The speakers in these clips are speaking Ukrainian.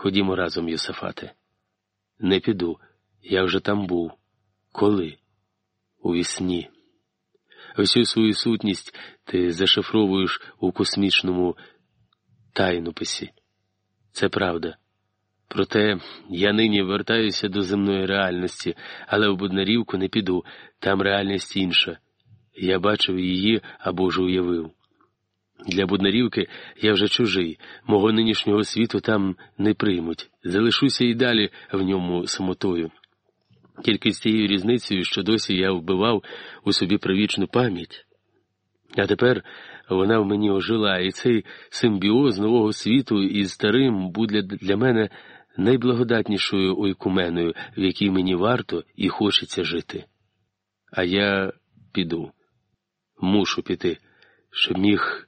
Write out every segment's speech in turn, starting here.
Ходімо разом, Йосафате. Не піду. Я вже там був. Коли? У вісні. Всю свою сутність ти зашифровуєш у космічному тайнописі. Це правда. Проте я нині вертаюся до земної реальності, але в Буднарівку не піду, там реальність інша. Я бачив її або ж уявив. Для Буднарівки я вже чужий, мого нинішнього світу там не приймуть. Залишуся і далі в ньому самотою. Тільки з тією різницею, що досі я вбивав у собі привічну пам'ять. А тепер вона в мені ожила, і цей симбіоз нового світу із старим буде для мене найблагодатнішою ойкуменою, в якій мені варто і хочеться жити. А я піду, мушу піти, щоб міг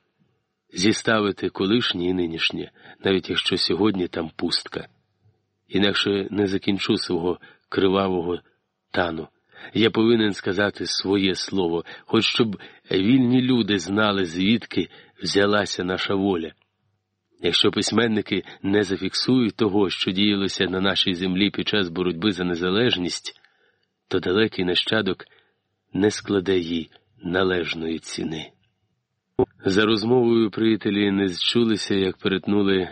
зіставити колишнє і нинішнє, навіть якщо сьогодні там пустка. Інакше не закінчу свого кривавого тану. Я повинен сказати своє слово, хоч щоб вільні люди знали, звідки взялася наша воля. Якщо письменники не зафіксують того, що діялося на нашій землі під час боротьби за незалежність, то далекий нащадок не складе їй належної ціни. За розмовою приятелі не зчулися, як перетнули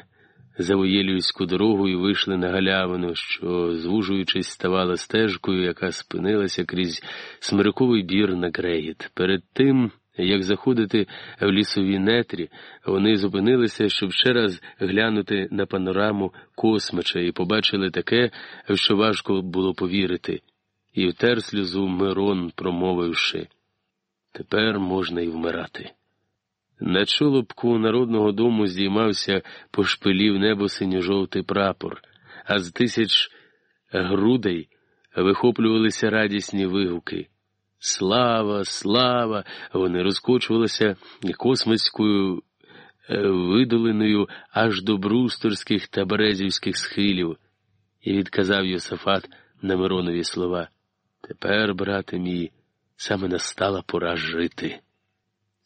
Завоєлівську дорогу і вийшли на галявину, що, звужуючись, ставала стежкою, яка спинилася крізь смириковий бір на Грегіт. Перед тим, як заходити в лісові нетрі, вони зупинилися, щоб ще раз глянути на панораму космича і побачили таке, що важко було повірити, і втер сльозу Мирон, промовивши тепер можна й вмирати. На чолобку народного дому здіймався по шпилів небо синьо-жовтий прапор, а з тисяч грудей вихоплювалися радісні вигуки. Слава, слава! Вони розкочувалися космицькою е, видоленою аж до брусторських та березівських схилів, і відказав Йосафат на Миронові слова. Тепер, брате мій, саме настала пора жити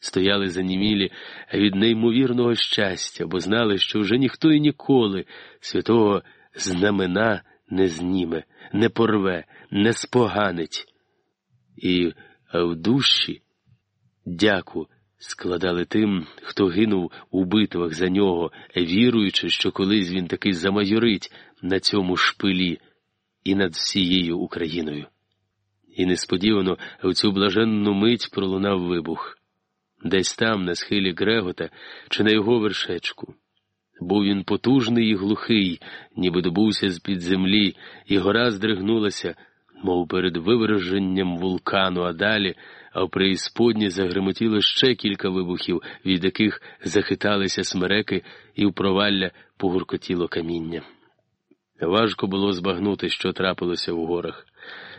стояли занімілі від неймовірного щастя, бо знали, що вже ніхто і ніколи святого знамена не зніме, не порве, не споганить. І в душі дяку складали тим, хто гинув у битвах за нього, віруючи, що колись він таки замайорить на цьому шпилі і над всією Україною. І несподівано в цю блаженну мить пролунав вибух десь там, на схилі Грегота, чи на його вершечку. Був він потужний і глухий, ніби добувся з під землі, і гора здригнулася, мов перед виверженням вулкану, а далі, а в преісподні загремотіло ще кілька вибухів, від яких захиталися смереки, і в провалля погуркотіло каміння. Важко було збагнути, що трапилося в горах.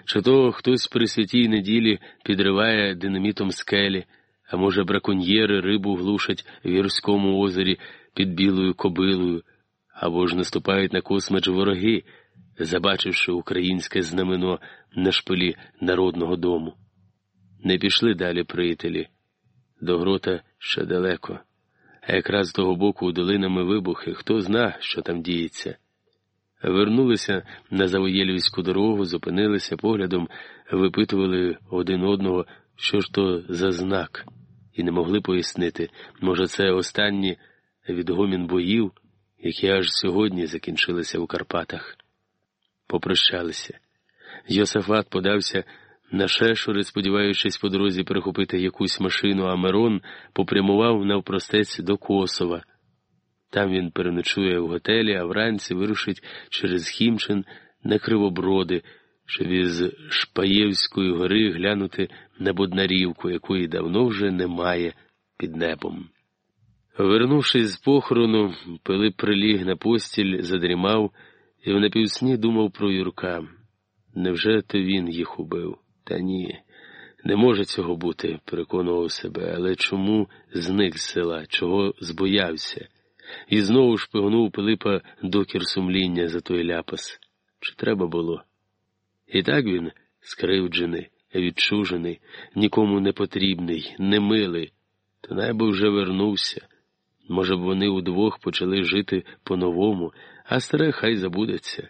Чи то хтось при святій неділі підриває динамітом скелі а може, браконьєри рибу глушать в Гірському озері під білою кобилою, або ж наступають на космач вороги, забачивши українське знамено на шпилі народного дому. Не пішли далі приятелі. До грота ще далеко, а якраз з того боку долинами вибухи хто зна, що там діється. Вернулися на Завоєлівську дорогу, зупинилися поглядом, випитували один одного, що ж то за знак і не могли пояснити, може, це останні відгомін боїв, які аж сьогодні закінчилися у Карпатах. Попрощалися. Йосафат подався на шешури, сподіваючись по дорозі перехопити якусь машину, а Мирон попрямував навпростець до Косова. Там він переночує в готелі, а вранці вирушить через Хімчин на кривоброди щоб із Шпаєвської гори глянути на Боднарівку, якої давно вже немає під небом. Вернувшись з похорону, Пилип приліг на постіль, задрімав і в напівсні думав про Юрка. Невже то він їх убив? Та ні, не може цього бути, переконував себе, але чому зник з села, чого збоявся? І знову шпигнув Пилипа докір сумління за той ляпас. Чи треба було? І так він скривджений, відчужений, нікому не потрібний, немилий, то найби вже вернувся Може б, вони удвох почали жити по-новому, а старе хай забудеться.